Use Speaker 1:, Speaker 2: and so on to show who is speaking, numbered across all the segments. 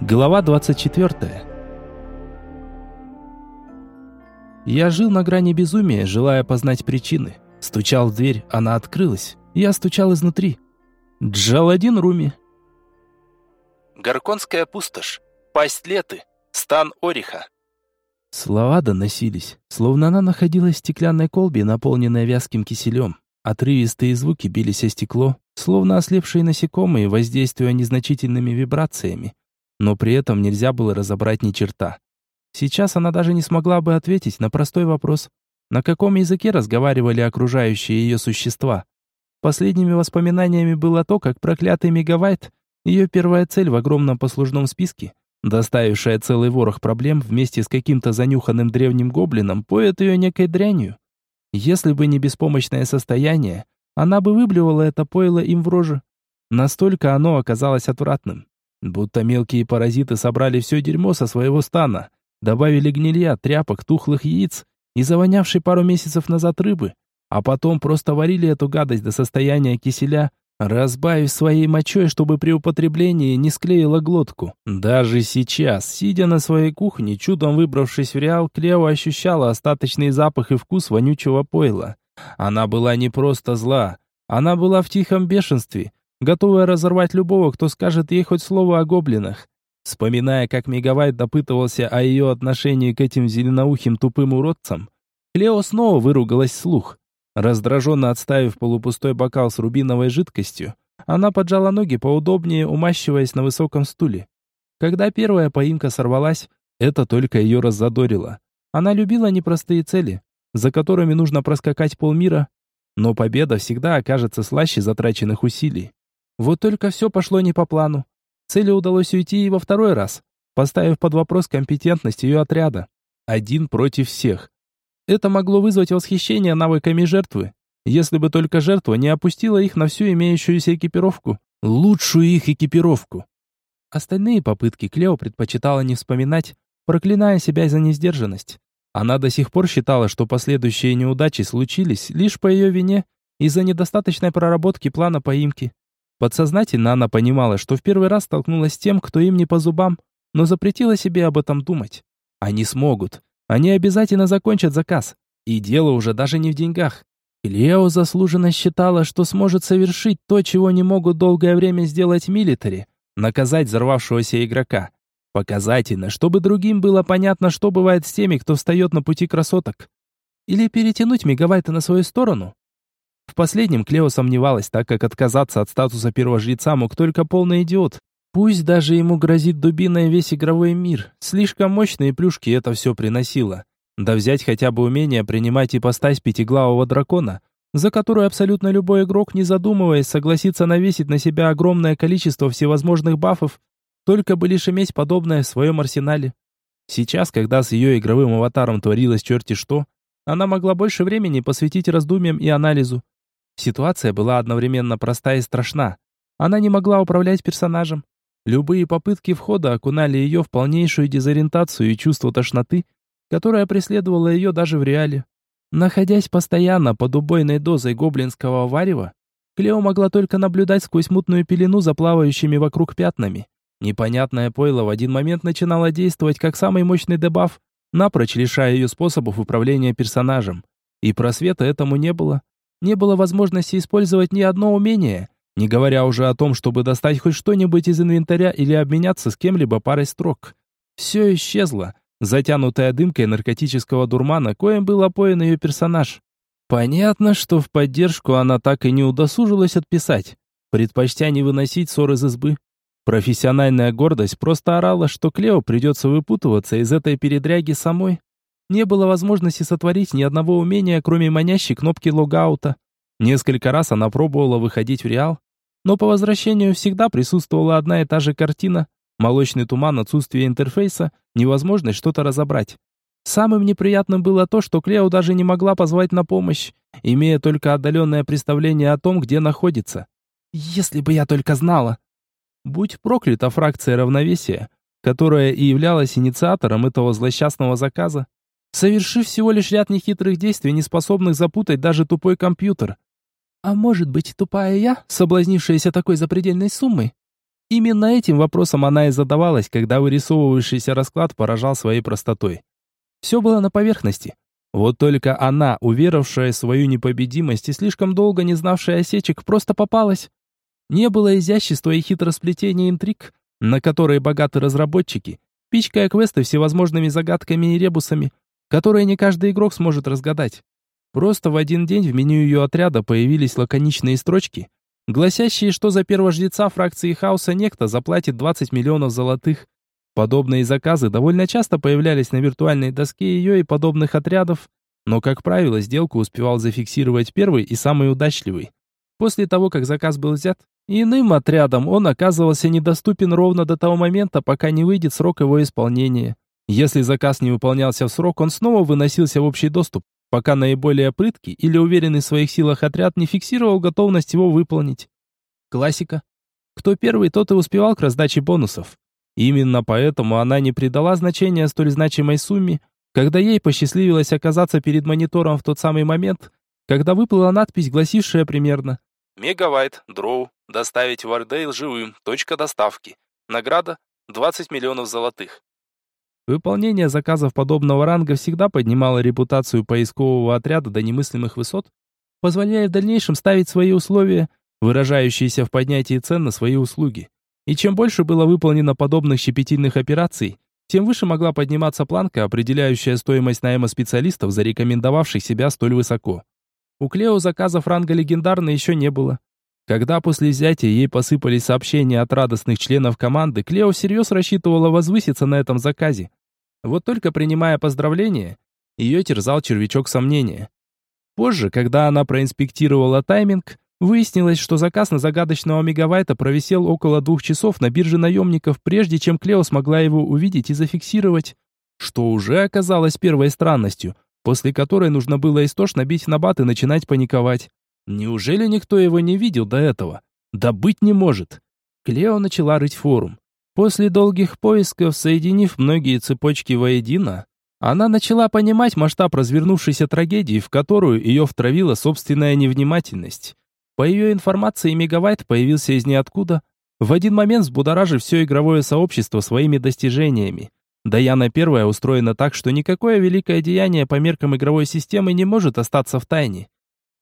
Speaker 1: Глава 24. Я жил на грани безумия, желая познать причины. Стучал в дверь, она открылась. Я стучал изнутри. Джаладин Руми.
Speaker 2: Горконская пустошь. Пасть Леты. Стан Ориха.
Speaker 1: Слова доносились, словно она находилась в стеклянной колбе, наполненной вязким киселем. Отрывистые звуки бились о стекло, словно ослепшие насекомые, воздействуя незначительными вибрациями но при этом нельзя было разобрать ни черта. Сейчас она даже не смогла бы ответить на простой вопрос, на каком языке разговаривали окружающие ее существа. Последними воспоминаниями было то, как проклятый Мегавайт, ее первая цель в огромном послужном списке, доставившая целый ворох проблем вместе с каким-то занюханным древним гоблином, поет ее некой дрянью. Если бы не беспомощное состояние, она бы выблевала это пойло им в рожу. Настолько оно оказалось отвратным. Будто мелкие паразиты собрали все дерьмо со своего стана, добавили гнилья, тряпок, тухлых яиц и завонявшей пару месяцев назад рыбы, а потом просто варили эту гадость до состояния киселя, разбавив своей мочой, чтобы при употреблении не склеило глотку. Даже сейчас, сидя на своей кухне, чудом выбравшись в Реал, Клео ощущала остаточный запах и вкус вонючего пойла. Она была не просто зла, она была в тихом бешенстве, готовая разорвать любого, кто скажет ей хоть слово о гоблинах. Вспоминая, как Мегавайт допытывался о ее отношении к этим зеленоухим тупым уродцам, Клео снова выругалась вслух. Раздраженно отставив полупустой бокал с рубиновой жидкостью, она поджала ноги поудобнее, умащиваясь на высоком стуле. Когда первая поимка сорвалась, это только ее раззадорило. Она любила непростые цели, за которыми нужно проскакать полмира, но победа всегда окажется слаще затраченных усилий. Вот только все пошло не по плану. Цели удалось уйти и во второй раз, поставив под вопрос компетентность ее отряда. Один против всех. Это могло вызвать восхищение навыками жертвы, если бы только жертва не опустила их на всю имеющуюся экипировку. Лучшую их экипировку. Остальные попытки Клео предпочитала не вспоминать, проклиная себя за несдержанность. Она до сих пор считала, что последующие неудачи случились лишь по ее вине из-за недостаточной проработки плана поимки. Подсознательно она понимала, что в первый раз столкнулась с тем, кто им не по зубам, но запретила себе об этом думать. Они смогут. Они обязательно закончат заказ. И дело уже даже не в деньгах. Лео заслуженно считала, что сможет совершить то, чего не могут долгое время сделать милитари – наказать взорвавшегося игрока. Показательно, чтобы другим было понятно, что бывает с теми, кто встает на пути красоток. Или перетянуть мегавайты на свою сторону. Последнем Клео сомневалась, так как отказаться от статуса первого жреца мог только полный идиот. Пусть даже ему грозит дубиной весь игровой мир, слишком мощные плюшки это все приносило. Да взять хотя бы умение принимать ипостась пятиглавого дракона, за которую абсолютно любой игрок, не задумываясь, согласится навесить на себя огромное количество всевозможных бафов, только бы лишь иметь подобное в своем арсенале. Сейчас, когда с ее игровым аватаром творилось черти что, она могла больше времени посвятить раздумьям и анализу. Ситуация была одновременно проста и страшна. Она не могла управлять персонажем. Любые попытки входа окунали ее в полнейшую дезориентацию и чувство тошноты, которое преследовало ее даже в реале. Находясь постоянно под убойной дозой гоблинского варева, Клео могла только наблюдать сквозь мутную пелену за плавающими вокруг пятнами. Непонятное пойло в один момент начинало действовать как самый мощный дебаф, напрочь лишая ее способов управления персонажем. И просвета этому не было не было возможности использовать ни одно умение, не говоря уже о том, чтобы достать хоть что-нибудь из инвентаря или обменяться с кем-либо парой строк. Все исчезло, затянутая дымкой наркотического дурмана, коим был опоен ее персонаж. Понятно, что в поддержку она так и не удосужилась отписать, предпочтя не выносить ссор из избы. Профессиональная гордость просто орала, что Клео придется выпутываться из этой передряги самой. Не было возможности сотворить ни одного умения, кроме манящей кнопки логаута. Несколько раз она пробовала выходить в реал, но по возвращению всегда присутствовала одна и та же картина. Молочный туман, отсутствие интерфейса, невозможность что-то разобрать. Самым неприятным было то, что Клео даже не могла позвать на помощь, имея только отдаленное представление о том, где находится. Если бы я только знала. Будь проклята фракция равновесия, которая и являлась инициатором этого злосчастного заказа, совершив всего лишь ряд нехитрых действий, не способных запутать даже тупой компьютер. А может быть, тупая я, соблазнившаяся такой запредельной суммой? Именно этим вопросом она и задавалась, когда вырисовывающийся расклад поражал своей простотой. Все было на поверхности. Вот только она, уверовавшая в свою непобедимость и слишком долго не знавшая осечек, просто попалась. Не было изящества и хитросплетения интриг, на которые богаты разработчики, пичкая квесты всевозможными загадками и ребусами, которые не каждый игрок сможет разгадать. Просто в один день в меню ее отряда появились лаконичные строчки, гласящие, что за первого жреца фракции хаоса некто заплатит 20 миллионов золотых. Подобные заказы довольно часто появлялись на виртуальной доске ее и подобных отрядов, но, как правило, сделку успевал зафиксировать первый и самый удачливый. После того, как заказ был взят, иным отрядом он оказывался недоступен ровно до того момента, пока не выйдет срок его исполнения. Если заказ не выполнялся в срок, он снова выносился в общий доступ, пока наиболее прыткий или уверенный в своих силах отряд не фиксировал готовность его выполнить. Классика. Кто первый, тот и успевал к раздаче бонусов. Именно поэтому она не придала значения столь значимой сумме, когда ей посчастливилось оказаться перед монитором в тот самый момент, когда выплыла надпись, гласившая примерно
Speaker 2: «Мегавайт, дроу, доставить в Ардейл живым, точка доставки. Награда 20 миллионов золотых».
Speaker 1: Выполнение заказов подобного ранга всегда поднимало репутацию поискового отряда до немыслимых высот, позволяя в дальнейшем ставить свои условия, выражающиеся в поднятии цен на свои услуги. И чем больше было выполнено подобных щепетильных операций, тем выше могла подниматься планка, определяющая стоимость найма специалистов, зарекомендовавших себя столь высоко. У Клео заказов ранга легендарный еще не было. Когда после взятия ей посыпались сообщения от радостных членов команды, Клео всерьез рассчитывала возвыситься на этом заказе. Вот только принимая поздравления, ее терзал червячок сомнения. Позже, когда она проинспектировала тайминг, выяснилось, что заказ на загадочного мегавайта провисел около двух часов на бирже наемников, прежде чем Клео смогла его увидеть и зафиксировать, что уже оказалось первой странностью, после которой нужно было истошно бить на бат и начинать паниковать. Неужели никто его не видел до этого? Да быть не может. Клео начала рыть форум. После долгих поисков, соединив многие цепочки воедино, она начала понимать масштаб развернувшейся трагедии, в которую ее втравила собственная невнимательность. По ее информации, Мегавайт появился из ниоткуда, в один момент взбудоражив все игровое сообщество своими достижениями. Даяна Первая устроена так, что никакое великое деяние по меркам игровой системы не может остаться в тайне.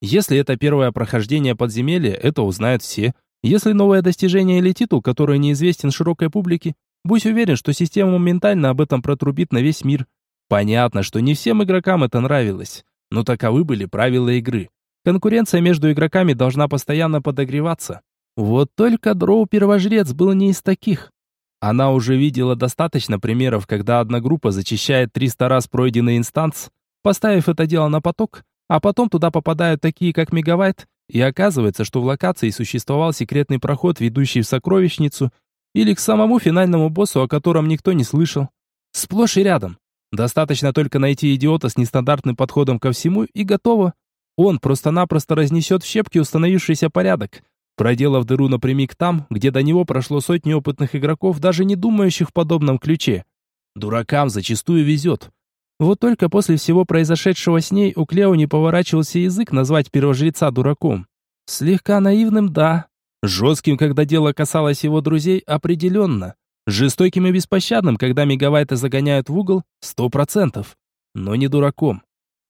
Speaker 1: Если это первое прохождение подземелья, это узнают все – если новое достижение или титул, который неизвестен широкой публике, будь уверен, что система моментально об этом протрубит на весь мир. Понятно, что не всем игрокам это нравилось, но таковы были правила игры. Конкуренция между игроками должна постоянно подогреваться. Вот только Дроу Первожрец был не из таких. Она уже видела достаточно примеров, когда одна группа зачищает 300 раз пройденный инстанс, поставив это дело на поток, а потом туда попадают такие, как Мегавайт, и оказывается, что в локации существовал секретный проход, ведущий в сокровищницу, или к самому финальному боссу, о котором никто не слышал. Сплошь и рядом. Достаточно только найти идиота с нестандартным подходом ко всему, и готово. Он просто-напросто разнесет в щепки установившийся порядок, проделав дыру напрямик там, где до него прошло сотни опытных игроков, даже не думающих в подобном ключе. Дуракам зачастую везет. Вот только после всего произошедшего с ней у Клео не поворачивался язык назвать первожреца дураком. Слегка наивным, да. Жестким, когда дело касалось его друзей, определенно. Жестоким и беспощадным, когда Мегавайта загоняют в угол, сто процентов. Но не дураком.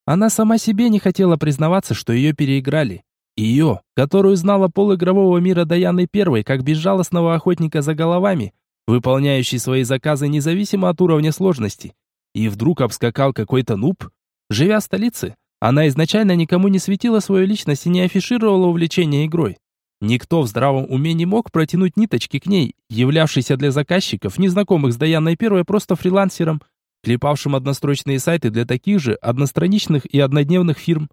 Speaker 1: Она сама себе не хотела признаваться, что ее переиграли. Ее, которую знала пол игрового мира Даяны Первой, как безжалостного охотника за головами, выполняющий свои заказы независимо от уровня сложности. И вдруг обскакал какой-то нуб. Живя в столице, она изначально никому не светила свою личность и не афишировала увлечение игрой. Никто в здравом уме не мог протянуть ниточки к ней, являвшейся для заказчиков, незнакомых с Даяной Первой, просто фрилансером, клепавшим однострочные сайты для таких же одностраничных и однодневных фирм.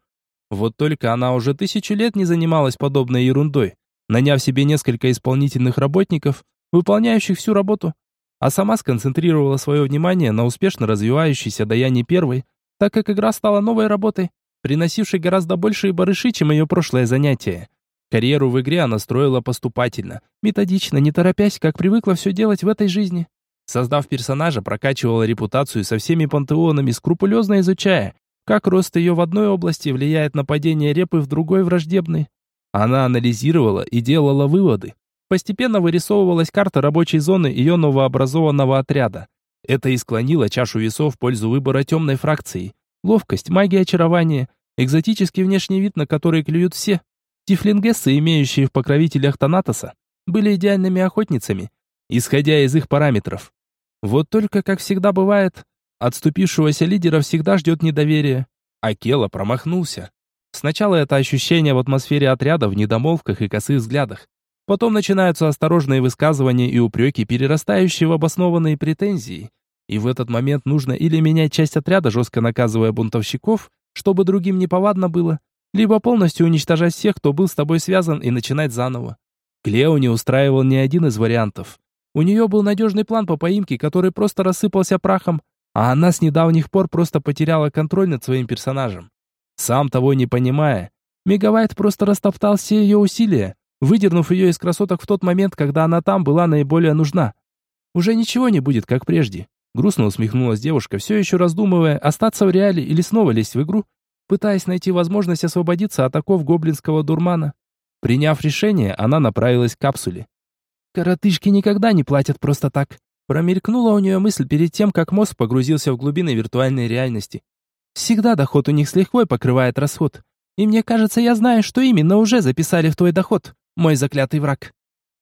Speaker 1: Вот только она уже тысячу лет не занималась подобной ерундой, наняв себе несколько исполнительных работников, выполняющих всю работу, а сама сконцентрировала свое внимание на успешно развивающейся Даяне Первой, так как игра стала новой работой, приносившей гораздо большие барыши, чем ее прошлое занятие. Карьеру в игре она строила поступательно, методично, не торопясь, как привыкла все делать в этой жизни. Создав персонажа, прокачивала репутацию со всеми пантеонами, скрупулезно изучая, как рост ее в одной области влияет на падение репы в другой враждебной. Она анализировала и делала выводы, постепенно вырисовывалась карта рабочей зоны ее новообразованного отряда. Это и склонило чашу весов в пользу выбора темной фракции. Ловкость, магия очарования, экзотический внешний вид, на который клюют все. Тифлингессы, имеющие в покровителях Танатоса, были идеальными охотницами, исходя из их параметров. Вот только, как всегда бывает, отступившегося лидера всегда ждет недоверие. А Кела промахнулся. Сначала это ощущение в атмосфере отряда в недомолвках и косых взглядах. Потом начинаются осторожные высказывания и упреки, перерастающие в обоснованные претензии. И в этот момент нужно или менять часть отряда, жестко наказывая бунтовщиков, чтобы другим не повадно было, либо полностью уничтожать всех, кто был с тобой связан, и начинать заново. Клео не устраивал ни один из вариантов. У нее был надежный план по поимке, который просто рассыпался прахом, а она с недавних пор просто потеряла контроль над своим персонажем. Сам того не понимая, Мегавайт просто растоптал все ее усилия, выдернув ее из красоток в тот момент, когда она там была наиболее нужна. Уже ничего не будет, как прежде. Грустно усмехнулась девушка, все еще раздумывая, остаться в реале или снова лезть в игру, пытаясь найти возможность освободиться от оков гоблинского дурмана. Приняв решение, она направилась к капсуле. «Коротышки никогда не платят просто так», промелькнула у нее мысль перед тем, как мозг погрузился в глубины виртуальной реальности. «Всегда доход у них с лихвой покрывает расход. И мне кажется, я знаю, что именно уже записали в твой доход, мой заклятый враг».